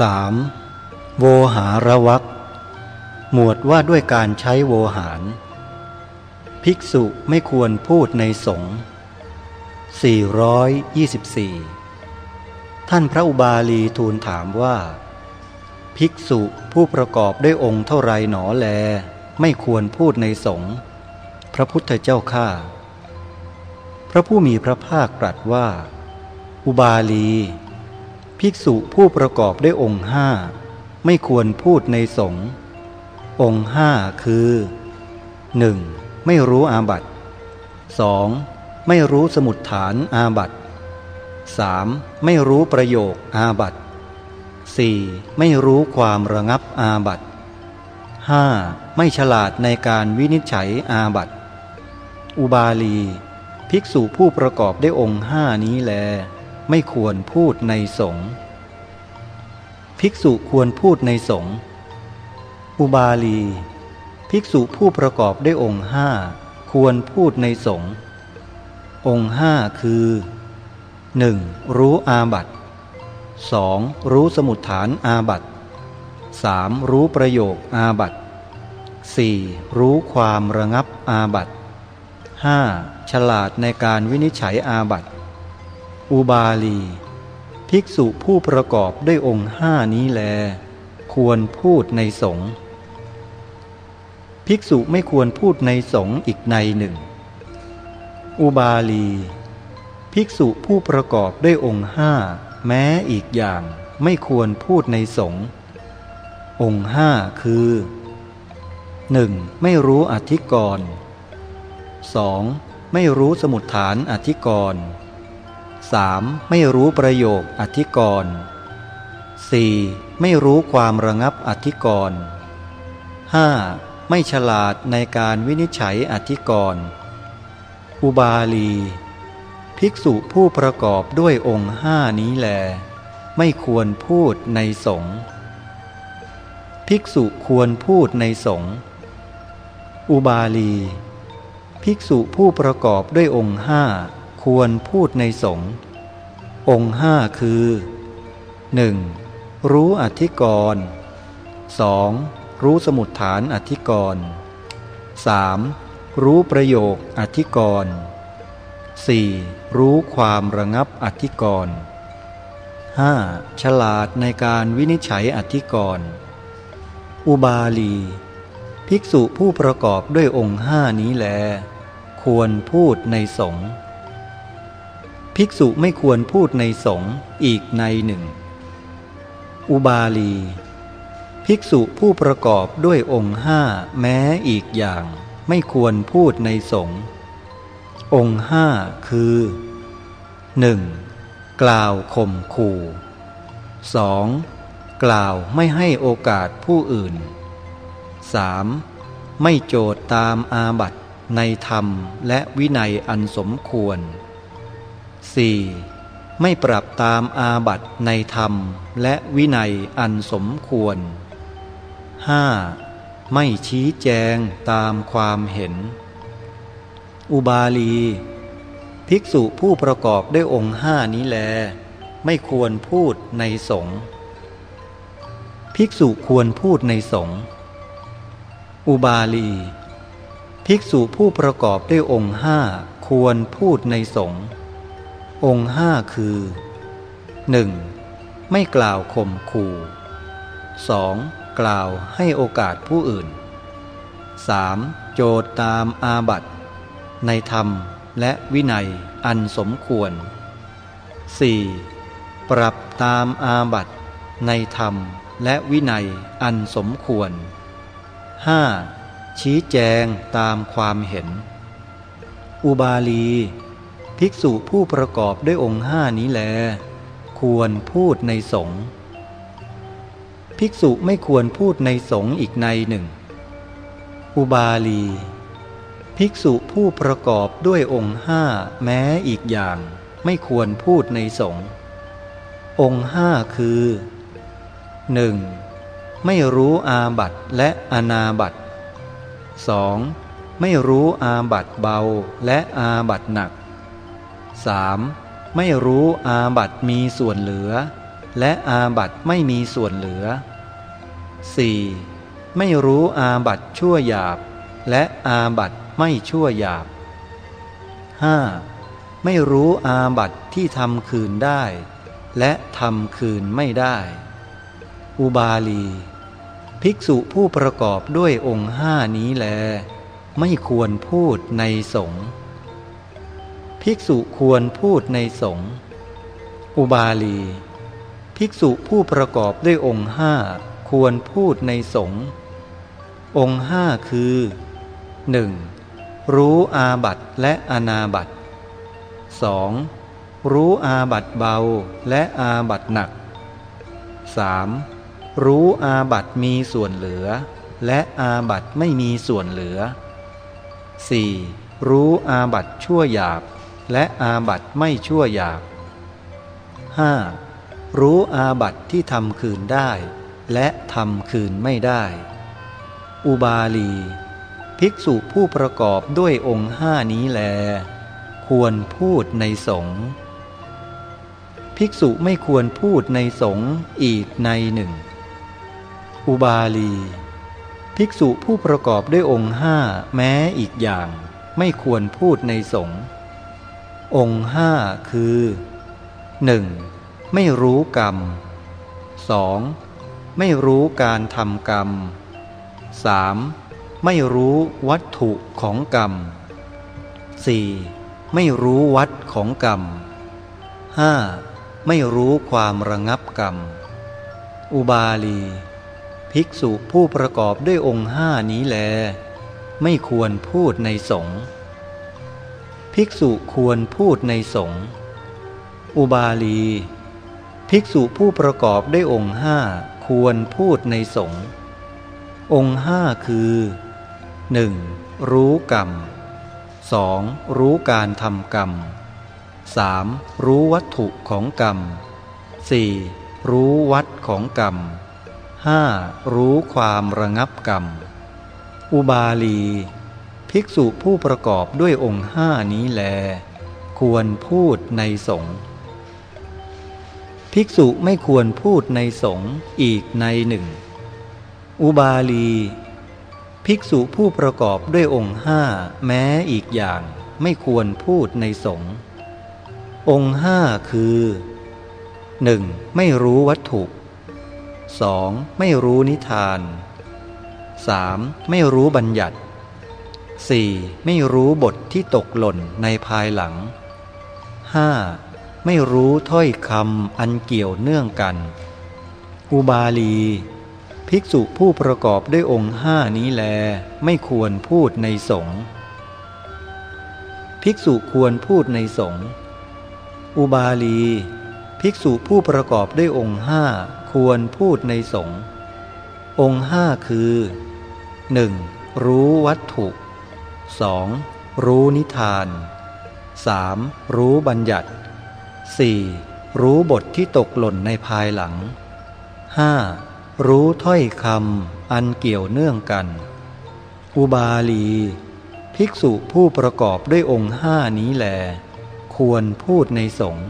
3. โวหารวักหมวดว่าด้วยการใช้โวหาร ภิกษุไม่ควรพูดในสงฆ์424 ท่านพระอุบาลีทูลถามว่า ภิกษุผู้ประกอบด้วยองค์เท่าไรหนอแล ไม่ควรพูดในสงฆ์พระพุทธเจ้าข้าพระผู้มีพระภาคตรัสว่า อุบาลี ภิกษุผู้ประกอบด้วยองค์ห้าไม่ควรพูดในสงฆ์องค์ห้าคือ 1. ไม่รู้อาบัติ 2. ไม่รู้สมุดฐานอาบัติ 3. ไม่รู้ประโยคอาบัติ 4. ไม่รู้ความระงับอาบัติ 5. ไม่ฉลาดในการวินิจฉัยอาบัติอุบาลี ภิกษุผู้ประกอบได้องค์ห้านี้แล ไม่ควรพูดในสงฆ์ภิกษุควรพูดในสงฆ์อุบาลี ภิกษุผู้ประกอบได้องค์ห้าควรพูดในสงฆ์องค์ห้าคือ 1. รู้อาบัติ 2. รู้สมุดฐานอาบัติ 3. รู้ประโยคอาบัติ 4. รู้ความระงับอาบัติ 5. ฉลาดในการวินิจฉัยอาบัติ อุบาลี ภิกษุผู้ประกอบด้วยองค์ห้านี้แล ควรพูดในสงฆ์ภิกษุไม่ควรพูดในสงฆ์อีกในหนึ่ง อุบาลี ภิกษุผู้ประกอบด้วยองค์ห้าแม้อีกอย่างไม่ควรพูดในสงฆ์องค์ห้าคือ 1. ไม่รู้อธิกรณ์ 2. ไม่รู้สมุดฐานอธิกรณ์ 3. ไม่รู้ประโยคอธิกรณ์ 4. ไม่รู้ความระงับอธิกรณ์ 5. ไม่ฉลาดในการวินิจฉัยอธิกรณ์ อุบาลี ภิกษุผู้ประกอบด้วยองค์ห้านี้แล ไม่ควรพูดในสงฆ์ภิกษุควรพูดในสงฆ์อุบาลี ภิกษุผู้ประกอบด้วยองค์ห้า ควรพูดในสงฆ์องค์ห้าคือ 1. รู้อธิกรณ์ 2. รู้สมุดฐานอธิกรณ์ 3. รู้ประโยคอธิกรณ์ 4. รู้ความระงับอธิกรณ์ 5. ฉลาดในการวินิจฉัยอธิกรณ์ อุบาลี ภิกษุผู้ประกอบด้วยองค์ห้านี้แล ควรพูดในสงฆ์ ภิกษุไม่ควรพูดในสงฆ์อีกในหนึ่ง อุบาลี ภิกษุผู้ประกอบด้วยองค์ห้าแม้อีกอย่างไม่ควรพูดในสงฆ์องค์ห้าคือ 1. กล่าวข่มขู่ 2. กล่าวไม่ให้โอกาสผู้อื่น 3. ไม่โจทย์ตามอาบัตในธรรมและวินัยอันสมควร 4. ไม่ปรับตามอาบัตในธรรมและวินัยอันสมควร 5. ไม่ชี้แจงตามความเห็น อุบาลี ภิกษุผู้ประกอบด้วยองค์ห้านี้แล ไม่ควรพูดในสงฆ์ภิกษุควรพูดในสงฆ์อุบาลี ภิกษุผู้ประกอบด้วยองค์ห้าควรพูดในสงฆ์ องค์ห้าคือ 1. ไม่กล่าวข่มขู่ 2. กล่าวให้โอกาสผู้อื่น 3. โจทย์ตามอาบัตในธรรมและวินัยอันสมควร 4. ปรับตามอาบัตในธรรมและวินัยอันสมควร 5. ชี้แจงตามความเห็น อุบาลี ภิกษุผู้ประกอบด้วยองค์ห้านี้แล ควรพูดในสงฆ์ภิกษุไม่ควรพูดในสงฆ์อีกในหนึ่ง อุบาลี ภิกษุผู้ประกอบด้วยองค์ห้าแม้อีกอย่าง ไม่ควรพูดในสงฆ์องค์ห้าคือ 1. ไม่รู้อาบัตและอนาบัต 2. ไม่รู้อาบัตเบาและอาบัตหนัก 3. ไม่รู้อาบัตมีส่วนเหลือ และอาบัตไม่มีส่วนเหลือ 4. ไม่รู้อาบัตชั่วหยาบ และอาบัตไม่ชั่วหยาบ 5. ไม่รู้อาบัตที่ทำคืนได้ และทำคืนไม่ได้ อุบาลี ภิกษุผู้ประกอบด้วยองค์ห้านี้แล ไม่ควรพูดในสงฆ์ ภิกษุควรพูดในสงฆ์อุบาลี ภิกษุผู้ประกอบด้วยองค์ห้าควรพูดในสงฆ์องค์ห้าคือ 1. รู้อาบัตและอนาบัต 2. รู้อาบัตเบาและอาบัตหนัก 3. รู้อาบัตมีส่วนเหลือ และอาบัตไม่มีส่วนเหลือ 4. รู้อาบัตชั่วหยาบ และอาบัตไม่ชั่วหยาบ 5. รู้อาบัตที่ทำคืนได้ และทำคืนไม่ได้ อุบาลี ภิกษุผู้ประกอบด้วยองค์ห้านี้แล ควรพูดในสงฆ์ภิกษุไม่ควรพูดในสงฆ์อีกในหนึ่ง อุบาลี ภิกษุผู้ประกอบด้วยองค์ห้าแม้อีกอย่าง ไม่ควรพูดในสงฆ์ องค์ห้าคือ 1. ไม่รู้กรรม 2. ไม่รู้การทำกรรม 3. ไม่รู้วัตถุของกรรม 4. ไม่รู้วัดของกรรม 5. ไม่รู้ความระงับกรรม อุบาลี ภิกษุผู้ประกอบด้วยองค์ห้านี้แล ไม่ควรพูดในสงฆ์ ภิกษุควรพูดในสงฆ์ อุบาลี ภิกษุผู้ประกอบด้วยองค์ห้าควรพูดในสงฆ์ องค์ห้าคือ 1. รู้กรรม 2. รู้การทำกรรม 3. รู้วัตถุของกรรม 4. รู้วัดของกรรม 5. รู้ความระงับกรรม อุบาลี ภิกษุผู้ประกอบด้วยองค์ห้านี้แล ควรพูดในสงฆ์ภิกษุไม่ควรพูดในสงฆ์อีกในหนึ่ง อุบาลี ภิกษุผู้ประกอบด้วยองค์ห้าแม้อีกอย่างไม่ควรพูดในสงฆ์องค์ห้าคือ 1. ไม่รู้วัตถุ 2. ไม่รู้นิทาน 3. ไม่รู้บัญญัติ 4. ไม่รู้บทที่ตกหล่นในภายหลัง 5. ไม่รู้ถ้อยคำอันเกี่ยวเนื่องกัน อุบาลี ภิกษุผู้ประกอบด้วยองค์ห้านี้แล ไม่ควรพูดในสงฆ์ภิกษุควรพูดในสงฆ์อุบาลี ภิกษุผู้ประกอบด้วยองค์ห้าควรพูดในสงฆ์องค์ห้าคือ 1. รู้วัตถุ 2. รู้นิทาน 3. รู้บัญญัติ 4. รู้บทที่ตกหล่นในภายหลัง 5. รู้ถ้อยคำอันเกี่ยวเนื่องกัน อุบาลี ภิกษุผู้ประกอบด้วยองค์ห้านี้แหลควรพูดในสงฆ์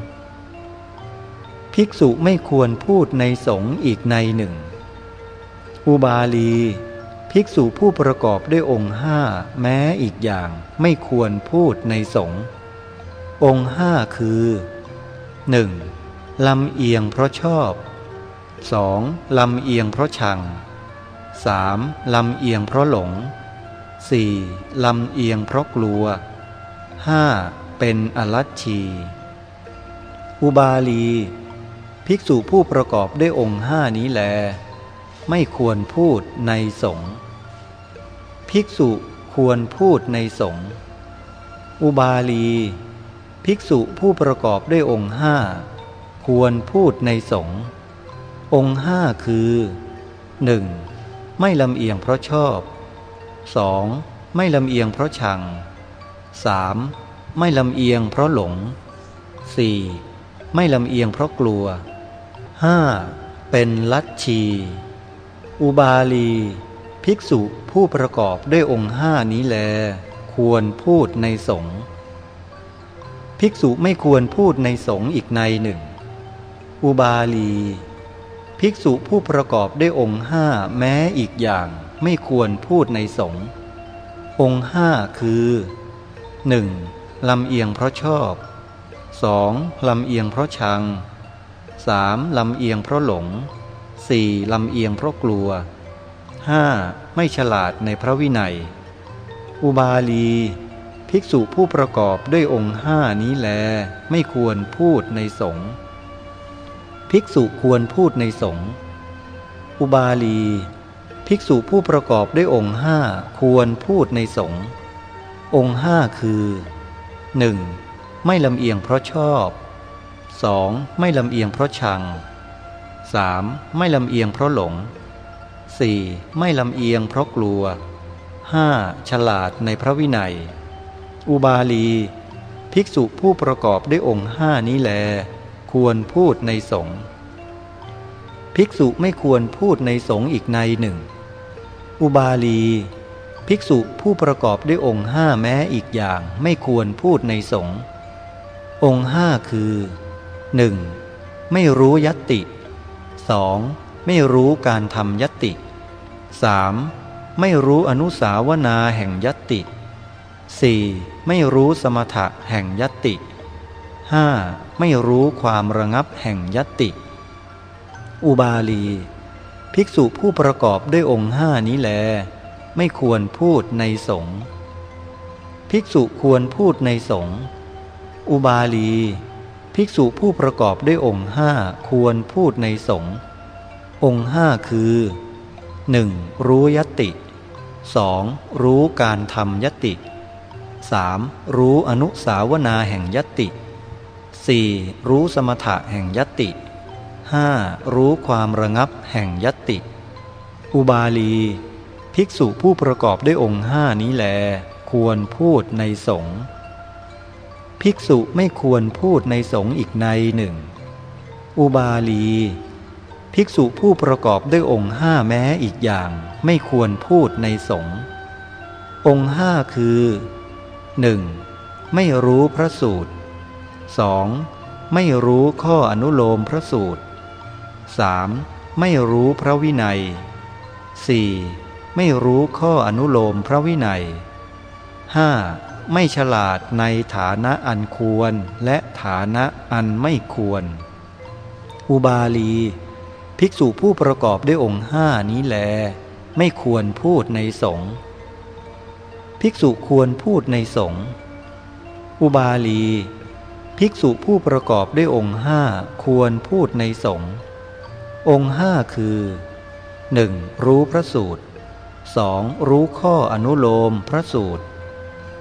ภิกษุไม่ควรพูดในสงฆ์อีกในหนึ่ง อุบาลี ภิกษุผู้ประกอบด้วยองค์ห้าแม้อีกอย่างไม่ควรพูดในสงฆ์องค์ห้าคือ 1. ลำเอียงเพราะชอบ 2. ลำเอียงเพราะชัง 3. ลำเอียงเพราะหลง 4. ลำเอียงเพราะกลัว 5. เป็นอลัชชี อุบาลี ภิกษุผู้ประกอบด้วยองค์ห้านี้แล ไม่ควรพูดในสงฆ์ ภิกษุควรพูดในสงฆ์อุบาลี ภิกษุผู้ประกอบด้วยองค์ห้าควรพูดในสงฆ์องค์ห้าคือ 1. ไม่ลำเอียงเพราะชอบ 2. ไม่ลำเอียงเพราะชัง 3. ไม่ลำเอียงเพราะหลง 4. ไม่ลำเอียงเพราะกลัว 5. เป็นลัทชี อุบาลี ภิกษุผู้ประกอบด้วยองค์ห้านี้แล ควรพูดในสงฆ์ภิกษุไม่ควรพูดในสงฆ์อีกในหนึ่ง อุบาลี ภิกษุผู้ประกอบด้วยองค์ห้าแม้อีกอย่างไม่ควรพูดในสงฆ์องค์ห้าคือ 1. ลำเอียงเพราะชอบ 2. ลำเอียงเพราะชัง 3. ลำเอียงเพราะหลง 4. ลำเอียงเพราะกลัว 5. ไม่ฉลาดในพระวินัย อุบาลี ภิกษุผู้ประกอบด้วยองค์ห้านี้แล ไม่ควรพูดในสงฆ์ภิกษุควรพูดในสงฆ์อุบาลี ภิกษุผู้ประกอบด้วยองค์ห้าควรพูดในสงฆ์องค์ห้าคือ 1. ไม่ลำเอียงเพราะชอบ 2. ไม่ลำเอียงเพราะชัง 3. ไม่ลำเอียงเพราะหลง 4. ไม่ลำเอียงเพราะกลัว 5. ฉลาดในพระวินัย อุบาลี ภิกษุผู้ประกอบด้วยองค์ห้านี้แล ควรพูดในสงฆ์ภิกษุไม่ควรพูดในสงฆ์อีกในหนึ่ง อุบาลี ภิกษุผู้ประกอบด้วยองค์ห้าแม้อีกอย่างไม่ควรพูดในสงฆ์องค์ห้าคือ 1. ไม่รู้ยตติ 2. ไม่รู้การทำยติ 3. ไม่รู้อนุสาวนาแห่งยติ 4. ไม่รู้สมถะแห่งยติ 5. ไม่รู้ความระงับแห่งยตติ อุบาลี ภิกษุผู้ประกอบด้วยองค์ห้านี้แล ไม่ควรพูดในสงฆ์ภิกษุควรพูดในสงฆ์อุบาลี ภิกษุผู้ประกอบด้วยองค์ห้าควรพูดในสงฆ์ องค์ห้าคือ 1. รู้ยติ 2. รู้การทำยติ 3. รู้อนุสาวนาแห่งยติ 4. รู้สมถะแห่งยติ 5. รู้ความระงับแห่งยตติ อุบาลี ภิกษุผู้ประกอบด้วยองค์ห้านี้แล ควรพูดในสงฆ์ภิกษุไม่ควรพูดในสงฆ์อีกในหนึ่ง อุบาลี ภิกษุผู้ประกอบด้วยองค์ห้าแม้อีกอย่างไม่ควรพูดในสงฆ์องค์ห้าคือ 1. ไม่รู้พระสูตร 2. ไม่รู้ข้ออนุโลมพระสูตร 3. ไม่รู้พระวินัย 4. ไม่รู้ข้ออนุโลมพระวินัย 5. ไม่ฉลาดในฐานะอันควรและฐานะอันไม่ควร อุบาลี ภิกษุผู้ประกอบด้วยองค์ห้านี้แล ไม่ควรพูดในสงฆ์ภิกษุควรพูดในสงฆ์อุบาลี ภิกษุผู้ประกอบด้วยองค์ห้าควรพูดในสงฆ์องค์ห้าคือ 1. รู้พระสูตร 2. รู้ข้ออนุโลมพระสูตร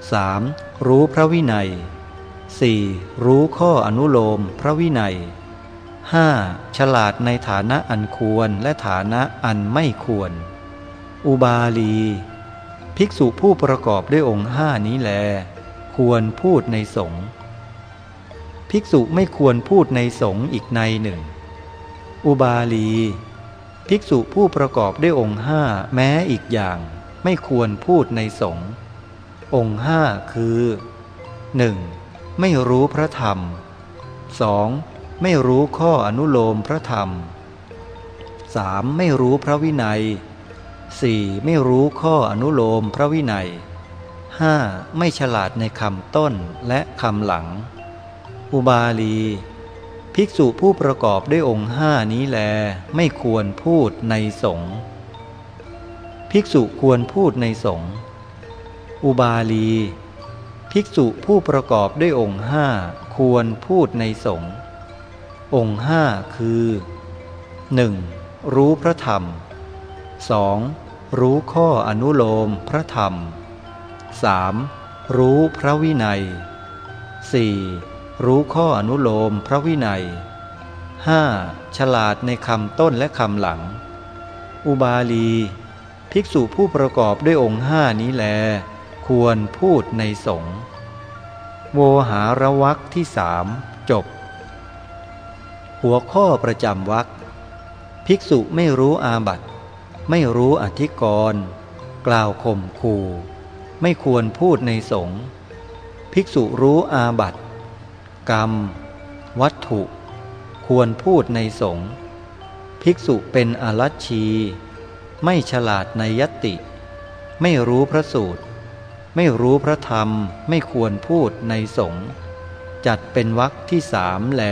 3. รู้พระวินัย 4. รู้ข้ออนุโลมพระวินัย 5. ฉลาดในฐานะอันควรและฐานะอันไม่ควร อุบาลี ภิกษุผู้ประกอบด้วยองค์ห้านี้แล ควรพูดในสงฆ์ภิกษุไม่ควรพูดในสงฆ์อีกในหนึ่ง อุบาลี ภิกษุผู้ประกอบด้วยองค์ห้าแม้อีกอย่าง ไม่ควรพูดในสงฆ์องค์ห้าคือ 1. ไม่รู้พระธรรม 2. ไม่รู้ข้ออนุโลมพระธรรม 3. ไม่รู้พระวินัย 4. ไม่รู้ข้ออนุโลมพระวินัย 5. ไม่ฉลาดในคำต้นและคำหลัง อุบาลี ภิกษุผู้ประกอบด้วยองค์ห้านี้แลไม่ควรพูดในสงฆ์ภิกษุควรพูดในสงฆ์อุบาลี ภิกษุผู้ประกอบด้วยองค์ห้าควรพูดในสงฆ์ องค์ห้าคือ 1. รู้พระธรรม 2. รู้ข้ออนุโลมพระธรรม 3. รู้พระวินัย 4. รู้ข้ออนุโลมพระวินัย 5. ฉลาดในคำต้นและคำหลัง อุบาลี ภิกษุผู้ประกอบด้วยองค์ห้านี้แล ควรพูดในสงฆ์โวหารวักที่สามจบ หัวข้อประจำวักภิกษุไม่รู้อาบัติไม่รู้อธิกรณ์กล่าวข่มขู่ไม่ควรพูดในสงฆ์ภิกษุรู้อาบัติกรรม วัตถุคควรพูดในสงฆ์ภิกษุเป็นอรัชชี ไม่ฉลาดในยติ ไม่รู้พระสูตร ไม่รู้พระธรรมไม่ควรพูดในสงฆ์จัดเป็นวรรคที่สามแล